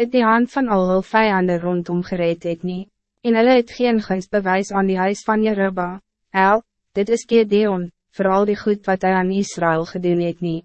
het die hand van al hul vijanden rondom gereed het nie, en hulle het geen bewijs aan die huis van Jeruba, El, dit is Gedeon, vooral die goed wat hij aan Israël gedoen het nie.